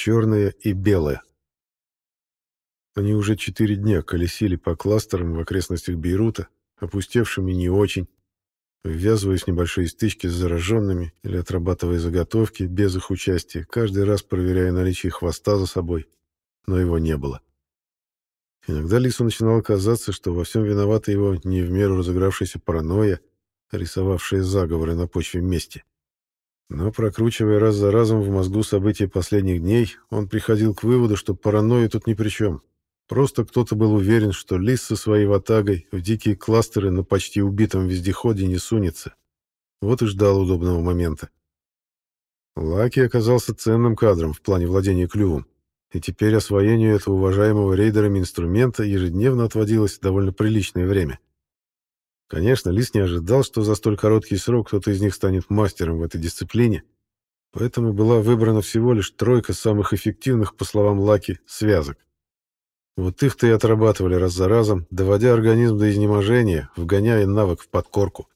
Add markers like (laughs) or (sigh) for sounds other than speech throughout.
черное и белое. Они уже четыре дня колесили по кластерам в окрестностях Бейрута, опустевшими не очень, ввязываясь в небольшие стычки с зараженными или отрабатывая заготовки без их участия, каждый раз проверяя наличие хвоста за собой, но его не было. Иногда Лису начинало казаться, что во всем виновата его не в меру разыгравшаяся паранойя, рисовавшая заговоры на почве мести. Но, прокручивая раз за разом в мозгу события последних дней, он приходил к выводу, что паранойя тут ни при чем. Просто кто-то был уверен, что лис со своей ватагой в дикие кластеры на почти убитом вездеходе не сунется. Вот и ждал удобного момента. Лаки оказался ценным кадром в плане владения клювом, и теперь освоению этого уважаемого рейдерами инструмента ежедневно отводилось довольно приличное время. Конечно, Лис не ожидал, что за столь короткий срок кто-то из них станет мастером в этой дисциплине, поэтому была выбрана всего лишь тройка самых эффективных, по словам Лаки, связок. Вот их-то и отрабатывали раз за разом, доводя организм до изнеможения, вгоняя навык в подкорку.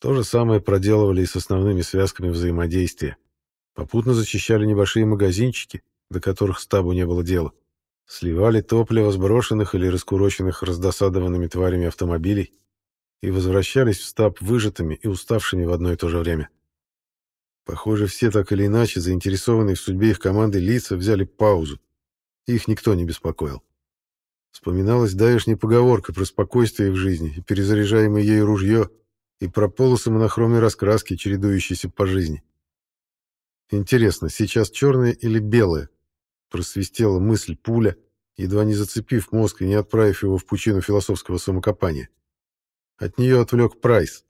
То же самое проделывали и с основными связками взаимодействия. Попутно зачищали небольшие магазинчики, до которых стабу не было дела. Сливали топливо сброшенных или раскуроченных раздосадованными тварями автомобилей, и возвращались в стаб выжатыми и уставшими в одно и то же время. Похоже, все так или иначе заинтересованные в судьбе их команды лица взяли паузу. Их никто не беспокоил. Вспоминалась давешняя поговорка про спокойствие в жизни и перезаряжаемое ею ружье, и про полосы монохромной раскраски, чередующиеся по жизни. Интересно, сейчас черное или белое? Просвистела мысль пуля, едва не зацепив мозг и не отправив его в пучину философского самокопания. От нее отвлек Прайс.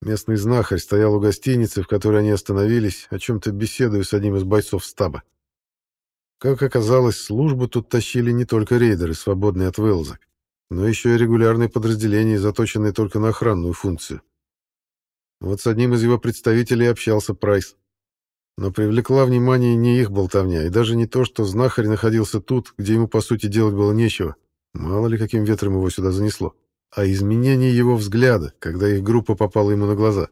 Местный знахарь стоял у гостиницы, в которой они остановились, о чем-то беседуя с одним из бойцов стаба. Как оказалось, службу тут тащили не только рейдеры, свободные от вылазок, но еще и регулярные подразделения, заточенные только на охранную функцию. Вот с одним из его представителей общался Прайс. Но привлекла внимание не их болтовня, и даже не то, что знахарь находился тут, где ему, по сути, делать было нечего, мало ли каким ветром его сюда занесло а изменение его взгляда, когда их группа попала ему на глаза.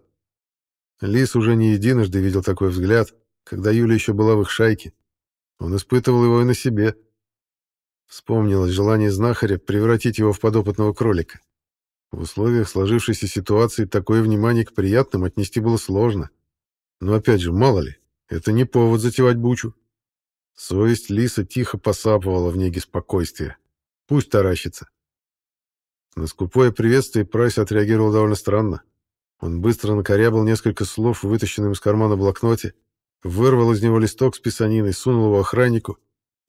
Лис уже не единожды видел такой взгляд, когда Юля еще была в их шайке. Он испытывал его и на себе. Вспомнилось желание знахаря превратить его в подопытного кролика. В условиях сложившейся ситуации такое внимание к приятным отнести было сложно. Но опять же, мало ли, это не повод затевать бучу. Совесть Лиса тихо посапывала в неге спокойствия. Пусть таращится. На скупое приветствие Прайс отреагировал довольно странно. Он быстро накорябал несколько слов в вытащенном из кармана блокноте, вырвал из него листок с писаниной, сунул его охраннику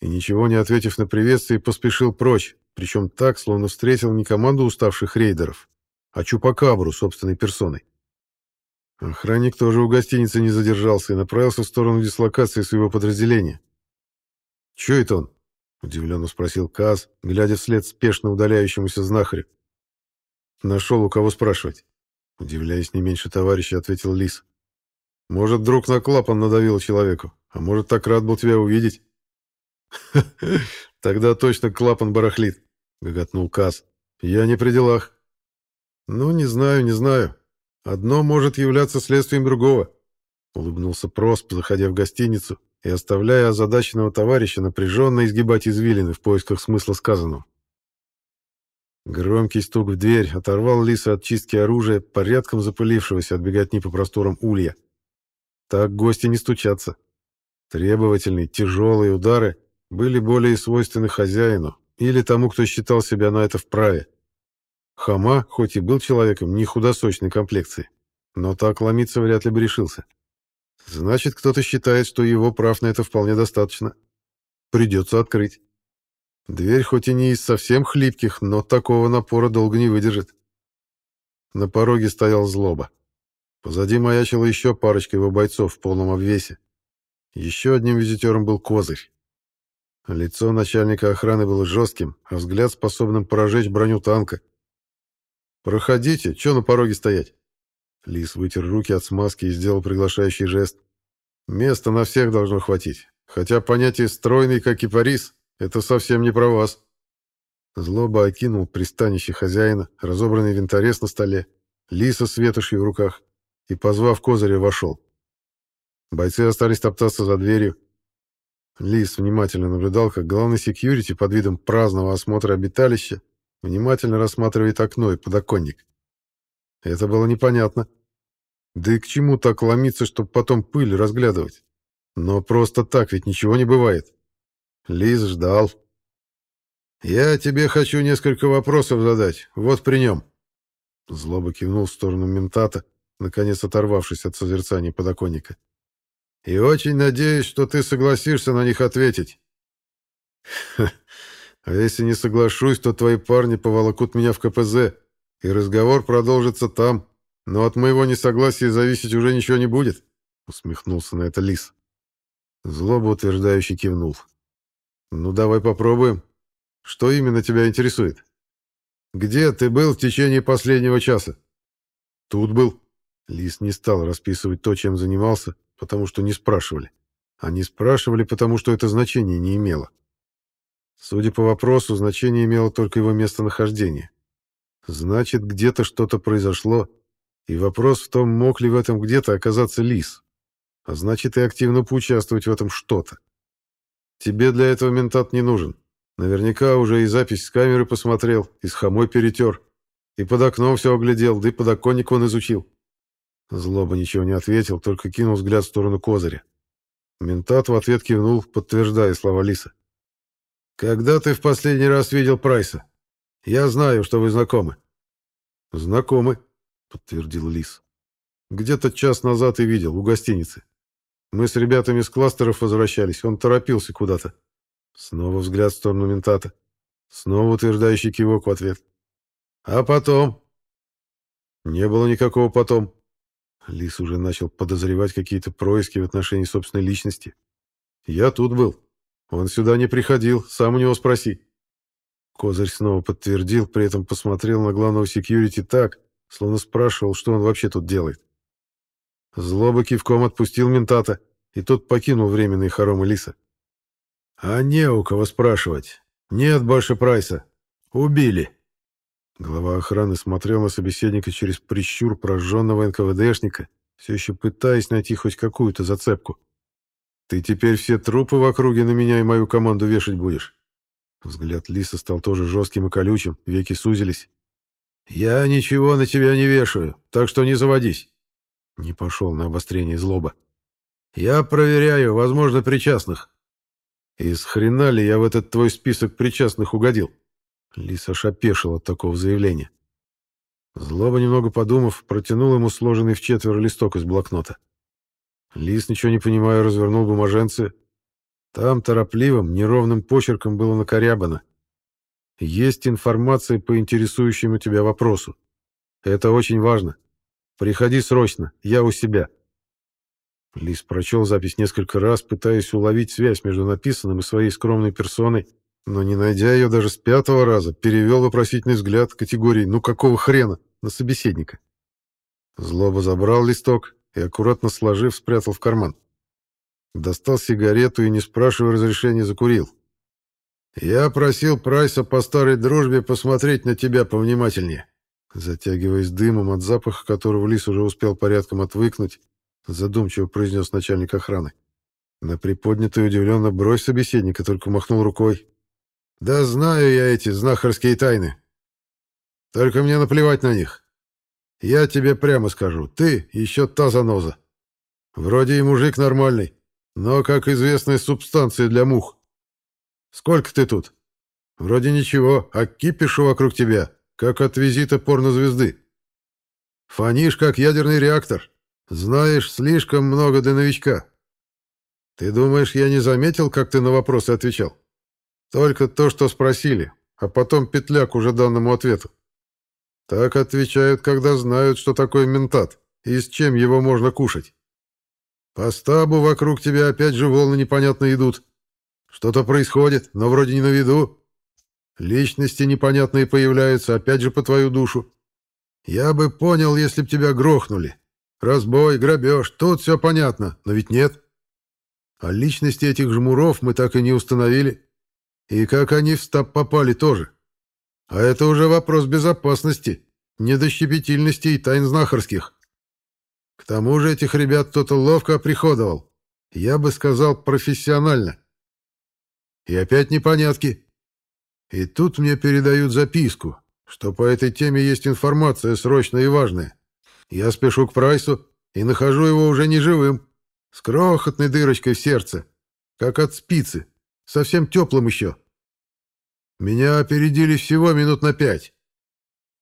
и, ничего не ответив на приветствие, поспешил прочь, причем так, словно встретил не команду уставших рейдеров, а Чупакабру собственной персоной. Охранник тоже у гостиницы не задержался и направился в сторону дислокации своего подразделения. «Чё это он?» — удивленно спросил Каз, глядя вслед спешно удаляющемуся знахарю. Нашел у кого спрашивать. Удивляясь не меньше товарища, ответил Лис. Может, друг на клапан надавил человеку, а может, так рад был тебя увидеть. (laughs) Тогда точно клапан барахлит, гоготнул Каз. Я не при делах. Ну, не знаю, не знаю. Одно может являться следствием другого, улыбнулся Просп, заходя в гостиницу и оставляя озадаченного товарища напряженно изгибать извилины в поисках смысла сказанного. Громкий стук в дверь оторвал Лиса от чистки оружия, порядком запылившегося от беготни по просторам улья. Так гости не стучатся. Требовательные, тяжелые удары были более свойственны хозяину или тому, кто считал себя на это вправе. Хама, хоть и был человеком не худосочной комплекции, но так ломиться вряд ли бы решился. Значит, кто-то считает, что его прав на это вполне достаточно. Придется открыть. Дверь хоть и не из совсем хлипких, но такого напора долго не выдержит. На пороге стоял злоба. Позади маячила еще парочка его бойцов в полном обвесе. Еще одним визитером был Козырь. Лицо начальника охраны было жестким, а взгляд способным прожечь броню танка. «Проходите, что на пороге стоять?» Лис вытер руки от смазки и сделал приглашающий жест. «Места на всех должно хватить, хотя понятие «стройный, как и Парис» Это совсем не про вас. Злоба окинул пристанище хозяина, разобранный винторез на столе, лиса с ветошью в руках, и, позвав козыря, вошел. Бойцы остались топтаться за дверью. Лис внимательно наблюдал, как главный секьюрити под видом праздного осмотра обиталища внимательно рассматривает окно и подоконник. Это было непонятно. Да и к чему так ломиться, чтобы потом пыль разглядывать? Но просто так ведь ничего не бывает. Лис ждал. «Я тебе хочу несколько вопросов задать. Вот при нем». Злоба кивнул в сторону ментата, наконец оторвавшись от созерцания подоконника. «И очень надеюсь, что ты согласишься на них ответить». «А если не соглашусь, то твои парни поволокут меня в КПЗ, и разговор продолжится там, но от моего несогласия зависеть уже ничего не будет», — усмехнулся на это лис. Злоба утверждающе кивнул. «Ну, давай попробуем. Что именно тебя интересует? Где ты был в течение последнего часа?» «Тут был». Лис не стал расписывать то, чем занимался, потому что не спрашивали. Они спрашивали, потому что это значение не имело. Судя по вопросу, значение имело только его местонахождение. Значит, где-то что-то произошло, и вопрос в том, мог ли в этом где-то оказаться лис. А значит, и активно поучаствовать в этом что-то. Тебе для этого ментат не нужен. Наверняка уже и запись с камеры посмотрел, и с хомой перетер, и под окном все оглядел, да и подоконник он изучил. Злоба ничего не ответил, только кинул взгляд в сторону козыря. Ментат в ответ кивнул, подтверждая слова Лиса. «Когда ты в последний раз видел Прайса? Я знаю, что вы знакомы». «Знакомы», — подтвердил Лис. «Где-то час назад и видел, у гостиницы. Мы с ребятами с кластеров возвращались, он торопился куда-то. Снова взгляд в сторону ментата. Снова утверждающий кивок в ответ. А потом? Не было никакого потом. Лис уже начал подозревать какие-то происки в отношении собственной личности. Я тут был. Он сюда не приходил, сам у него спроси. Козырь снова подтвердил, при этом посмотрел на главного секьюрити так, словно спрашивал, что он вообще тут делает. Злоба кивком отпустил ментата, и тот покинул временные хоромы лиса. «А не у кого спрашивать. Нет больше прайса. Убили». Глава охраны смотрел на собеседника через прищур прожженного НКВДшника, все еще пытаясь найти хоть какую-то зацепку. «Ты теперь все трупы в округе на меня и мою команду вешать будешь?» Взгляд Лиса стал тоже жестким и колючим, веки сузились. «Я ничего на тебя не вешаю, так что не заводись. Не пошел на обострение злоба. «Я проверяю, возможно, причастных». «Из хрена ли я в этот твой список причастных угодил?» Лис опешил от такого заявления. Злоба, немного подумав, протянул ему сложенный в четверо листок из блокнота. Лис, ничего не понимая, развернул бумаженцы. Там торопливым, неровным почерком было накорябано. «Есть информация по интересующему тебя вопросу. Это очень важно. Приходи срочно, я у себя». Лис прочел запись несколько раз, пытаясь уловить связь между написанным и своей скромной персоной, но, не найдя ее даже с пятого раза, перевел вопросительный взгляд категории «ну какого хрена?» на собеседника. Злоба забрал листок и, аккуратно сложив, спрятал в карман. Достал сигарету и, не спрашивая разрешения, закурил. «Я просил Прайса по старой дружбе посмотреть на тебя повнимательнее. Затягиваясь дымом, от запаха которого лис уже успел порядком отвыкнуть, задумчиво произнес начальник охраны. На приподнятую удивленно бровь собеседника только махнул рукой. «Да знаю я эти знахарские тайны. Только мне наплевать на них. Я тебе прямо скажу, ты еще та заноза. Вроде и мужик нормальный, но, как известная субстанция для мух. Сколько ты тут? Вроде ничего, а кипишу вокруг тебя как от визита порнозвезды. Фонишь, как ядерный реактор. Знаешь слишком много для новичка. Ты думаешь, я не заметил, как ты на вопросы отвечал? Только то, что спросили, а потом петля к уже данному ответу. Так отвечают, когда знают, что такое ментат и с чем его можно кушать. По стабу вокруг тебя опять же волны непонятно идут. Что-то происходит, но вроде не на виду. Личности непонятные появляются, опять же по твою душу. Я бы понял, если б тебя грохнули. Разбой, грабеж, тут все понятно, но ведь нет. А личности этих жмуров мы так и не установили. И как они в стаб попали тоже. А это уже вопрос безопасности, недощепетильности и тайн знахарских. К тому же этих ребят кто-то ловко оприходовал. Я бы сказал, профессионально. И опять непонятки. И тут мне передают записку, что по этой теме есть информация срочная и важная. Я спешу к Прайсу и нахожу его уже неживым, с крохотной дырочкой в сердце, как от спицы, совсем теплым еще. Меня опередили всего минут на пять.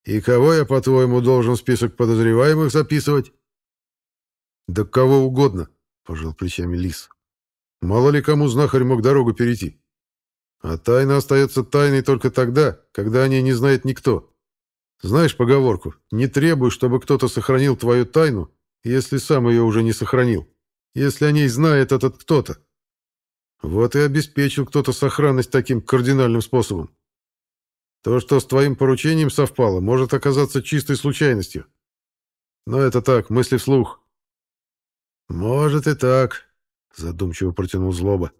И кого я, по-твоему, должен список подозреваемых записывать? Да кого угодно, пожал плечами Лис. Мало ли кому знахарь мог дорогу перейти. А тайна остается тайной только тогда, когда о ней не знает никто. Знаешь поговорку «Не требуй, чтобы кто-то сохранил твою тайну, если сам ее уже не сохранил, если о ней знает этот кто-то». Вот и обеспечил кто-то сохранность таким кардинальным способом. То, что с твоим поручением совпало, может оказаться чистой случайностью. Но это так, мысли вслух. Может и так, задумчиво протянул Злоба.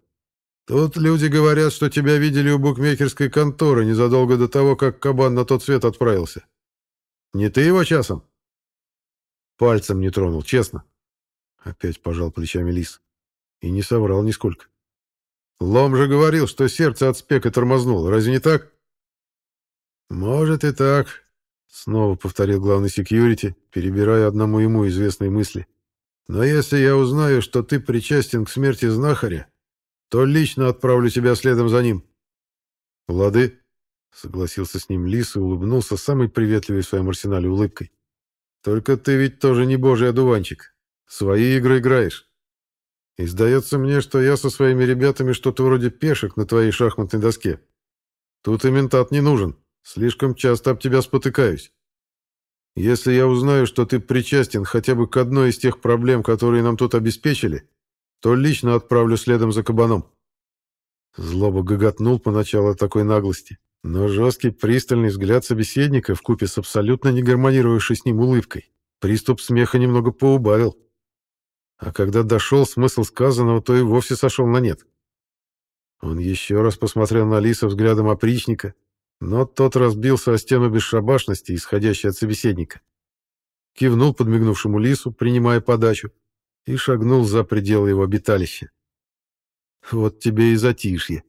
Тут люди говорят, что тебя видели у букмекерской конторы незадолго до того, как кабан на тот свет отправился. Не ты его часом? Пальцем не тронул, честно. Опять пожал плечами лис. И не соврал нисколько. Лом же говорил, что сердце от спека тормознуло. Разве не так? Может и так, снова повторил главный секьюрити, перебирая одному ему известные мысли. Но если я узнаю, что ты причастен к смерти знахаря, то лично отправлю тебя следом за ним. Лады, согласился с ним Лис и улыбнулся самой приветливой в своем арсенале улыбкой. Только ты ведь тоже не божий одуванчик. Свои игры играешь. И сдается мне, что я со своими ребятами что-то вроде пешек на твоей шахматной доске. Тут и ментат не нужен. Слишком часто об тебя спотыкаюсь. Если я узнаю, что ты причастен хотя бы к одной из тех проблем, которые нам тут обеспечили, то лично отправлю следом за кабаном». Злоба гоготнул поначалу такой наглости, но жесткий пристальный взгляд собеседника вкупе с абсолютно не гармонировавшей с ним улыбкой приступ смеха немного поубавил. А когда дошел смысл сказанного, то и вовсе сошел на нет. Он еще раз посмотрел на Лиса взглядом опричника, но тот разбился о стену бесшабашности, исходящей от собеседника. Кивнул подмигнувшему Лису, принимая подачу, и шагнул за пределы его обиталища. Вот тебе и затишье.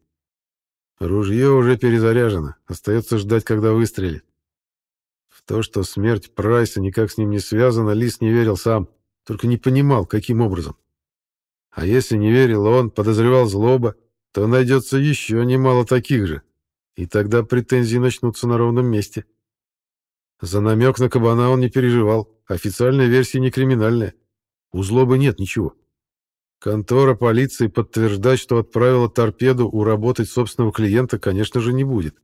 Ружье уже перезаряжено, остается ждать, когда выстрелит. В то, что смерть Прайса никак с ним не связана, Лис не верил сам только не понимал, каким образом. А если не верил он, подозревал злоба, то найдется еще немало таких же, и тогда претензии начнутся на ровном месте. За намек на кабана он не переживал, официальная версия не криминальная. У злобы нет ничего. Контора полиции подтверждать, что отправила торпеду уработать собственного клиента, конечно же, не будет.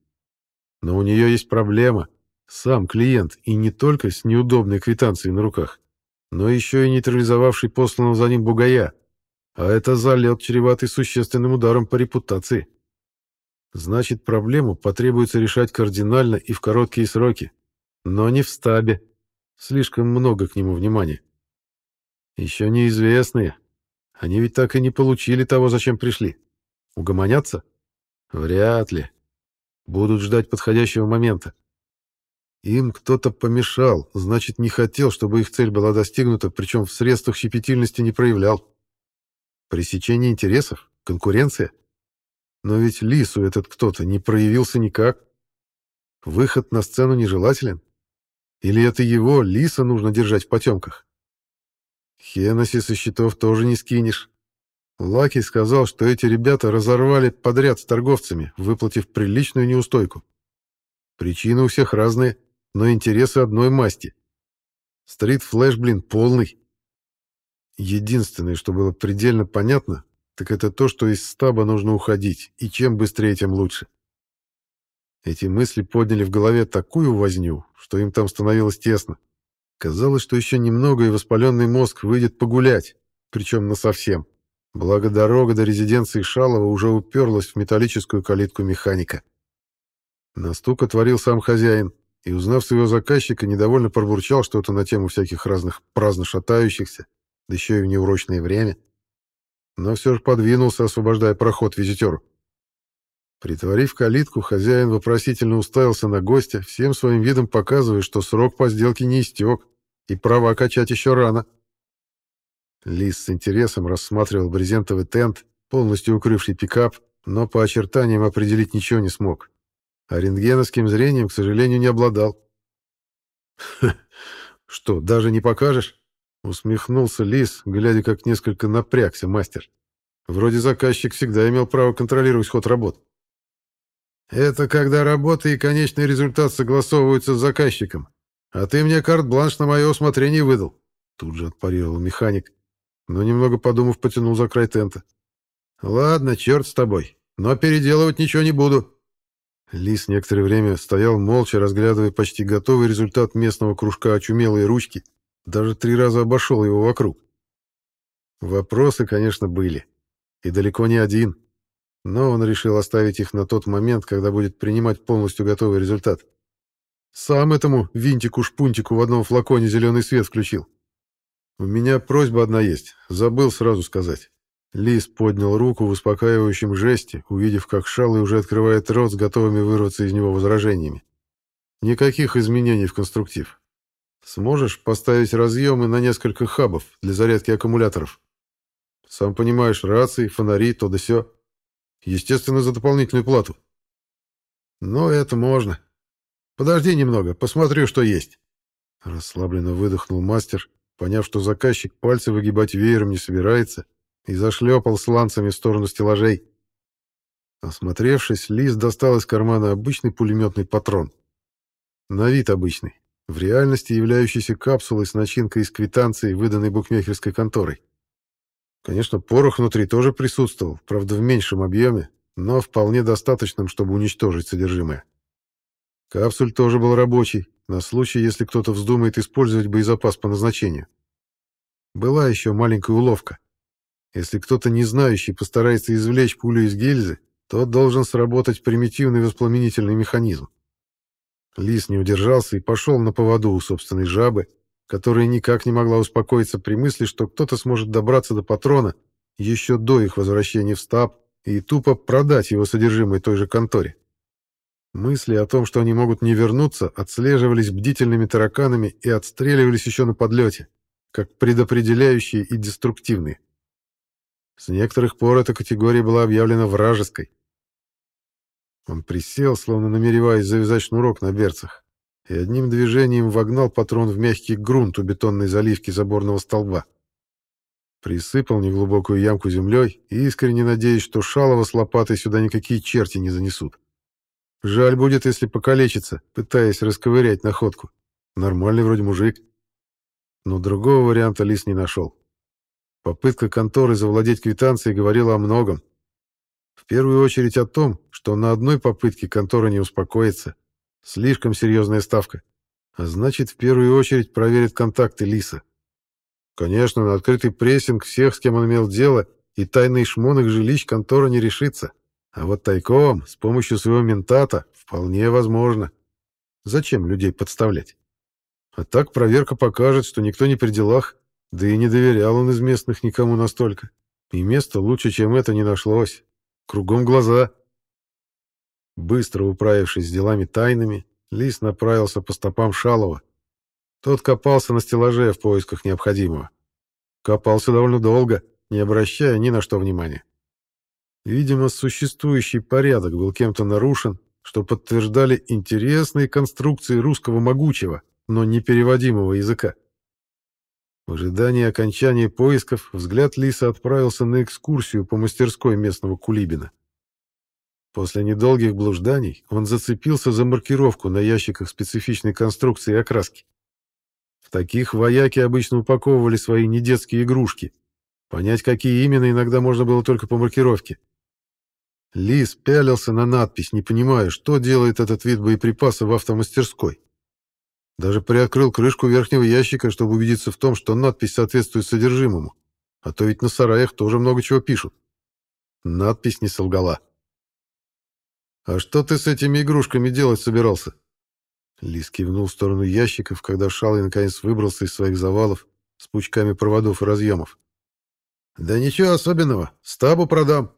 Но у нее есть проблема. Сам клиент, и не только с неудобной квитанцией на руках но еще и нейтрализовавший посланного за ним бугая, а это залет, чреватый существенным ударом по репутации. Значит, проблему потребуется решать кардинально и в короткие сроки, но не в стабе. Слишком много к нему внимания. Еще неизвестные. Они ведь так и не получили того, зачем пришли. Угомонятся? Вряд ли. Будут ждать подходящего момента. Им кто-то помешал, значит, не хотел, чтобы их цель была достигнута, причем в средствах щепетильности не проявлял. Пресечение интересов? Конкуренция? Но ведь Лису этот кто-то не проявился никак. Выход на сцену нежелателен? Или это его, Лиса, нужно держать в потемках? Хеноси со счетов тоже не скинешь. Лаки сказал, что эти ребята разорвали подряд с торговцами, выплатив приличную неустойку. Причины у всех разные но интересы одной масти. Стрит-флэш, блин, полный. Единственное, что было предельно понятно, так это то, что из стаба нужно уходить, и чем быстрее, тем лучше. Эти мысли подняли в голове такую возню, что им там становилось тесно. Казалось, что еще немного, и воспаленный мозг выйдет погулять, причем насовсем. Благо дорога до резиденции Шалова уже уперлась в металлическую калитку механика. На стук отворил сам хозяин, и, узнав своего заказчика, недовольно пробурчал что-то на тему всяких разных праздно шатающихся, да еще и в неурочное время. Но все же подвинулся, освобождая проход визитеру. Притворив калитку, хозяин вопросительно уставился на гостя, всем своим видом показывая, что срок по сделке не истек, и права качать еще рано. Лис с интересом рассматривал брезентовый тент, полностью укрывший пикап, но по очертаниям определить ничего не смог. А рентгеновским зрением, к сожалению, не обладал. «Что, даже не покажешь?» — усмехнулся Лис, глядя, как несколько напрягся мастер. «Вроде заказчик всегда имел право контролировать ход работ». «Это когда работа и конечный результат согласовываются с заказчиком. А ты мне карт-бланш на мое усмотрение выдал», — тут же отпарировал механик, но, немного подумав, потянул за край тента. «Ладно, черт с тобой, но переделывать ничего не буду». Лис некоторое время стоял молча, разглядывая почти готовый результат местного кружка очумелые ручки, даже три раза обошел его вокруг. Вопросы, конечно, были, и далеко не один, но он решил оставить их на тот момент, когда будет принимать полностью готовый результат. Сам этому винтику-шпунтику в одном флаконе зеленый свет включил. «У меня просьба одна есть, забыл сразу сказать. Лис поднял руку в успокаивающем жесте, увидев, как Шалый уже открывает рот с готовыми вырваться из него возражениями. Никаких изменений в конструктив. Сможешь поставить разъемы на несколько хабов для зарядки аккумуляторов? Сам понимаешь, рации, фонари, то да сё. Естественно, за дополнительную плату. Но это можно. Подожди немного, посмотрю, что есть. Расслабленно выдохнул мастер, поняв, что заказчик пальцы выгибать веером не собирается, и зашлепал сланцами в сторону стеллажей. Осмотревшись, Лис достал из кармана обычный пулеметный патрон. На вид обычный, в реальности являющийся капсулой с начинкой из квитанции, выданной букмекерской конторой. Конечно, порох внутри тоже присутствовал, правда, в меньшем объеме, но вполне достаточным, чтобы уничтожить содержимое. Капсуль тоже был рабочий, на случай, если кто-то вздумает использовать боезапас по назначению. Была еще маленькая уловка. Если кто-то не знающий постарается извлечь пулю из гильзы, то должен сработать примитивный воспламенительный механизм. Лис не удержался и пошел на поводу у собственной жабы, которая никак не могла успокоиться при мысли, что кто-то сможет добраться до патрона еще до их возвращения в стаб и тупо продать его содержимое той же конторе. Мысли о том, что они могут не вернуться, отслеживались бдительными тараканами и отстреливались еще на подлете, как предопределяющие и деструктивные. С некоторых пор эта категория была объявлена вражеской. Он присел, словно намереваясь завязать шнурок на берцах, и одним движением вогнал патрон в мягкий грунт у бетонной заливки заборного столба. Присыпал неглубокую ямку землей, искренне надеясь, что Шалова с лопатой сюда никакие черти не занесут. Жаль будет, если покалечится, пытаясь расковырять находку. Нормальный вроде мужик. Но другого варианта Лис не нашел. Попытка конторы завладеть квитанцией говорила о многом. В первую очередь о том, что на одной попытке контора не успокоится. Слишком серьезная ставка. А значит, в первую очередь проверит контакты Лиса. Конечно, на открытый прессинг всех, с кем он имел дело, и тайный шмон их жилищ контора не решится. А вот тайком, с помощью своего ментата, вполне возможно. Зачем людей подставлять? А так проверка покажет, что никто не при делах, да и не доверял он из местных никому настолько. И места лучше, чем это, не нашлось. Кругом глаза. Быстро управившись с делами тайными, Лис направился по стопам Шалова. Тот копался на стеллаже в поисках необходимого. Копался довольно долго, не обращая ни на что внимания. Видимо, существующий порядок был кем-то нарушен, что подтверждали интересные конструкции русского могучего, но непереводимого языка. В ожидании окончания поисков взгляд Лиса отправился на экскурсию по мастерской местного Кулибина. После недолгих блужданий он зацепился за маркировку на ящиках специфичной конструкции и окраски. В таких вояки обычно упаковывали свои недетские игрушки. Понять, какие именно, иногда можно было только по маркировке. Лис пялился на надпись, не понимая, что делает этот вид боеприпаса в автомастерской. Даже приоткрыл крышку верхнего ящика, чтобы убедиться в том, что надпись соответствует содержимому. А то ведь на сараях тоже много чего пишут. Надпись не солгала. «А что ты с этими игрушками делать собирался?» Лис кивнул в сторону ящиков, когда Шалый наконец выбрался из своих завалов с пучками проводов и разъемов. «Да ничего особенного. Стабу продам».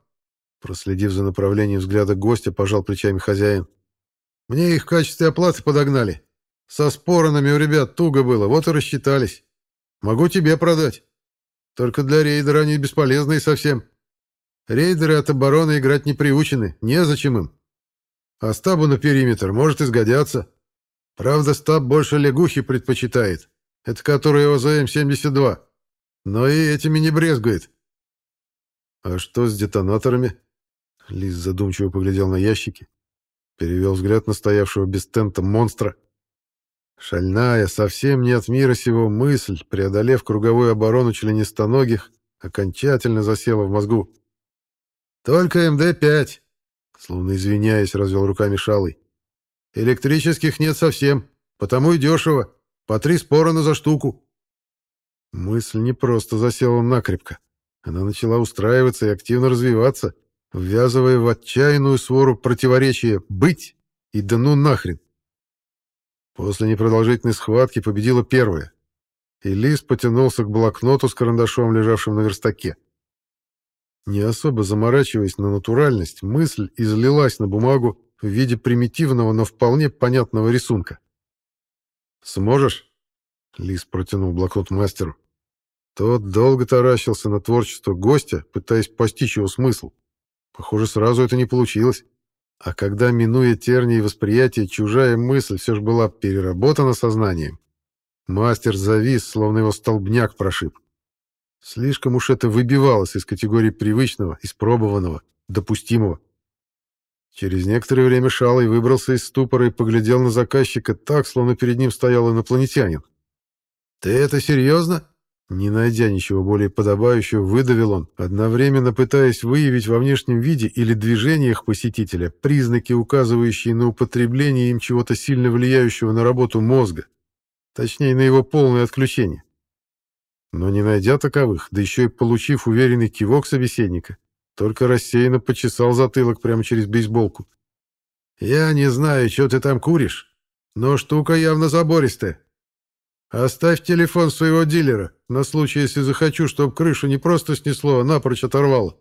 Проследив за направлением взгляда гостя, пожал плечами хозяин. «Мне их в качестве оплаты подогнали. Со споронами у ребят туго было, вот и рассчитались. Могу тебе продать. Только для рейдера они бесполезные совсем. Рейдеры от обороны играть не приучены, незачем им. А стабу на периметр может изгодяться. Правда, стаб больше лягухи предпочитает. Это который ОЗМ-72. Но и этими не брезгует. А что с детонаторами? Лис задумчиво поглядел на ящики. Перевел взгляд на стоявшего без тента монстра. Шальная, совсем не от мира сего мысль, преодолев круговую оборону членистоногих, окончательно засела в мозгу. «Только МД-5», — словно извиняясь, развел руками Шалый. «Электрических нет совсем, потому и дешево, по три спорона за штуку». Мысль не просто засела накрепко. Она начала устраиваться и активно развиваться, ввязывая в отчаянную свору противоречия «быть» и «да ну нахрен». После непродолжительной схватки победила первая, и Лис потянулся к блокноту с карандашом, лежавшим на верстаке. Не особо заморачиваясь на натуральность, мысль излилась на бумагу в виде примитивного, но вполне понятного рисунка. «Сможешь?» — Лис протянул блокнот мастеру. Тот долго таращился на творчество гостя, пытаясь постичь его смысл. Похоже, сразу это не получилось. А когда, минуя тернии восприятия, чужая мысль все же была переработана сознанием, мастер завис, словно его столбняк прошиб. Слишком уж это выбивалось из категории привычного, испробованного, допустимого. Через некоторое время Шалый выбрался из ступора и поглядел на заказчика так, словно перед ним стоял инопланетянин. «Ты это серьезно?» Не найдя ничего более подобающего, выдавил он, одновременно пытаясь выявить во внешнем виде или движениях посетителя признаки, указывающие на употребление им чего-то сильно влияющего на работу мозга, точнее, на его полное отключение. Но не найдя таковых, да еще и получив уверенный кивок собеседника, только рассеянно почесал затылок прямо через бейсболку. «Я не знаю, что ты там куришь, но штука явно забористая. Оставь телефон своего дилера, на случай, если захочу, чтобы крышу не просто снесло, а напрочь оторвало.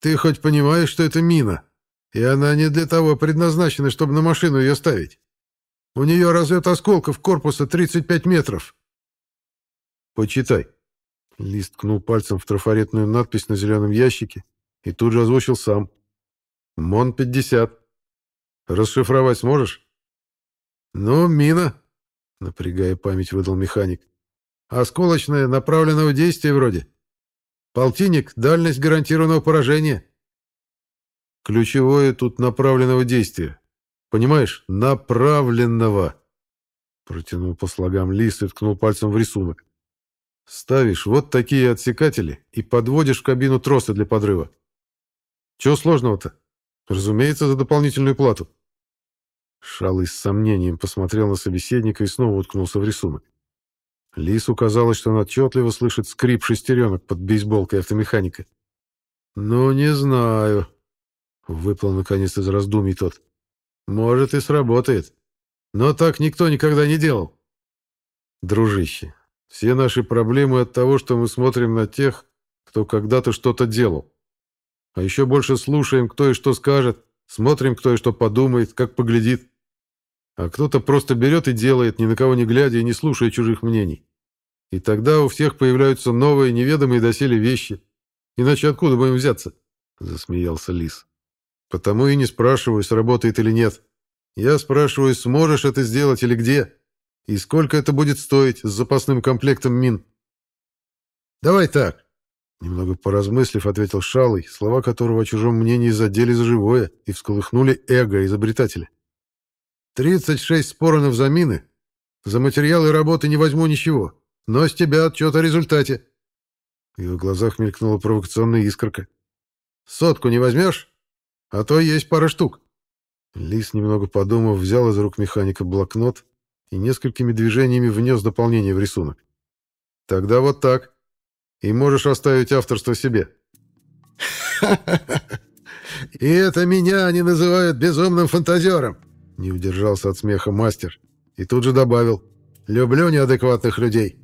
Ты хоть понимаешь, что это мина? И она не для того предназначена, чтобы на машину ее ставить. У нее разряд осколков корпуса 35 метров. Почитай. Лист ткнул пальцем в трафаретную надпись на зеленом ящике и тут же озвучил сам. МОН-50. Расшифровать сможешь? Ну, мина, напрягая память, выдал механик. Осколочное направленного действия вроде. Полтинник — дальность гарантированного поражения. Ключевое тут направленного действия. Понимаешь? Направленного. Протянул по слогам лист и ткнул пальцем в рисунок. Ставишь вот такие отсекатели и подводишь в кабину тросы для подрыва. Чего сложного-то? Разумеется, за дополнительную плату. Шалый с сомнением посмотрел на собеседника и снова уткнулся в рисунок. Лису казалось, что он отчетливо слышит скрип шестеренок под бейсболкой автомеханика. «Ну, не знаю», — выплыл наконец из раздумий тот. «Может, и сработает. Но так никто никогда не делал». «Дружище, все наши проблемы от того, что мы смотрим на тех, кто когда-то что-то делал. А еще больше слушаем, кто и что скажет, смотрим, кто и что подумает, как поглядит. А кто-то просто берет и делает, ни на кого не глядя и не слушая чужих мнений. И тогда у всех появляются новые, неведомые доселе вещи. Иначе откуда будем взяться? Засмеялся Лис. Потому и не спрашиваю, сработает или нет. Я спрашиваю, сможешь это сделать или где? И сколько это будет стоить с запасным комплектом мин? Давай так. Немного поразмыслив, ответил Шалый, слова которого о чужом мнении задели за живое и всколыхнули эго изобретателя. Тридцать шесть споронов за мины. За материалы работы не возьму ничего, но с тебя отчет о результате. В его глазах мелькнула провокационная искорка. Сотку не возьмешь? А то есть пара штук. Лис, немного подумав, взял из рук механика блокнот и несколькими движениями внес дополнение в рисунок. Тогда вот так. И можешь оставить авторство себе. (laughs) И это меня они называют безумным фантазером. Не удержался от смеха мастер и тут же добавил «Люблю неадекватных людей.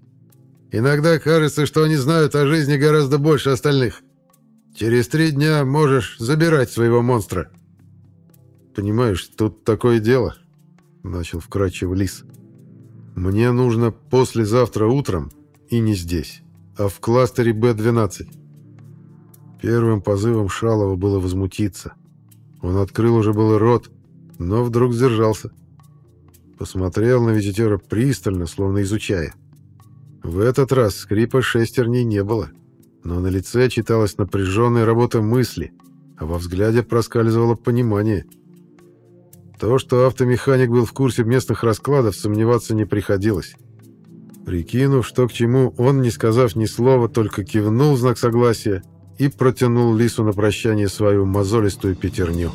Иногда кажется, что они знают о жизни гораздо больше остальных. Через три дня можешь забирать своего монстра». «Понимаешь, тут такое дело», — начал вкрадчиво Лис. «Мне нужно послезавтра утром и не здесь, а в кластере Б-12». Первым позывом Шалова было возмутиться. Он открыл уже было рот, но вдруг сдержался. Посмотрел на визитера пристально, словно изучая. В этот раз скрипа шестерней не было, но на лице читалась напряженная работа мысли, а во взгляде проскальзывало понимание. То, что автомеханик был в курсе местных раскладов, сомневаться не приходилось. Прикинув, что к чему, он, не сказав ни слова, только кивнул в знак согласия и протянул Лису на прощание свою мозолистую пятерню.